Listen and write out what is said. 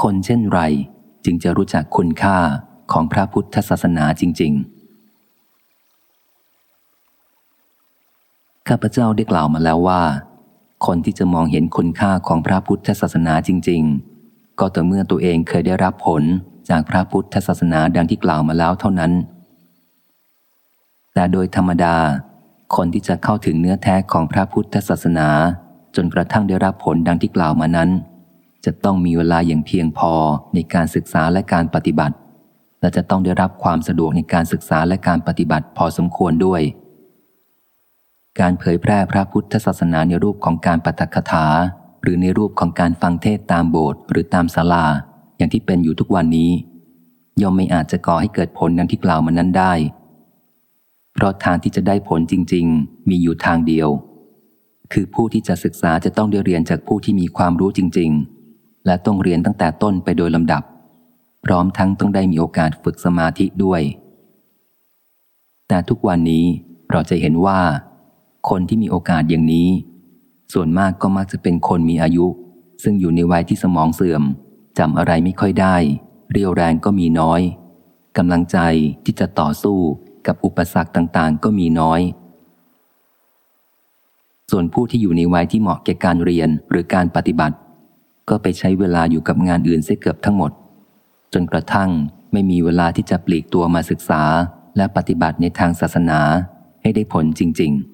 คนเช่นไรจึงจะรู้จักคุณค่าของพระพุทธศาสนาจริง ๆ ข้าพเจ้าได้กล่าวมาแล้วว่า คนที่จะมองเห็นคุณค่าของพระพุทธศาสนาจริง ๆ ก็ต่อเมื่อตัวเองเคยได้รับผลจากพระพุทธศาสนาดังที่กล่าวมาแล้วเท่านั้น แต่โดยธรรมดา คนที่จะเข้าถึงเนื้อแท้ของพระพุทธศาสนา จนกระทั่งได้รับผลดังที่กล่าวมานั้น จะต้องมีเวลาอย่างเพียงพอในการศึกษาและการปฏิบัติ และจะต้องได้รับความสะดวกในการศึกษาและการปฏิบัติพอสมควรด้วย การเผยแพร่พระพุทธศาสนาในรูปของการปฐกถา หรือในรูปของการฟังเทศตามโบสถ์หรือตามศาลา อย่างที่เป็นอยู่ทุกวันนี้ ย่อมไม่อาจจะก่อให้เกิดผลดังที่กล่าวมานั้นได้ เพราะทางที่จะได้ผลจริง ๆ มีอยู่ทางเดียว คือผู้ที่จะศึกษาจะต้องได้เรียนจากผู้ที่มีความรู้จริง ๆ และต้องเรียนตั้งแต่ต้นไปโดยลำดับ พร้อมทั้งต้องได้มีโอกาสฝึกสมาธิด้วย แต่ทุกวันนี้เราจะเห็นว่า คนที่มีโอกาสอย่างนี้ ส่วนมากก็มักจะเป็นคนมีอายุ ซึ่งอยู่ในวัยที่สมองเสื่อมจำอะไรไม่ค่อยได้ เรียวแรงก็มีน้อยกำลังใจที่จะต่อสู้กับอุปสรรคต่างๆ ก็มีน้อย ส่วนผู้ที่อยู่ในวัยที่เหมาะแก่การเรียนหรือการปฏิบัติ ก็ไปใช้เวลาอยู่กับงานอื่นเสียเกือบทั้งหมด จนกระทั่งไม่มีเวลาที่จะปลีกตัวมาศึกษา และปฏิบัติในทางศาสนาให้ได้ผลจริง ๆ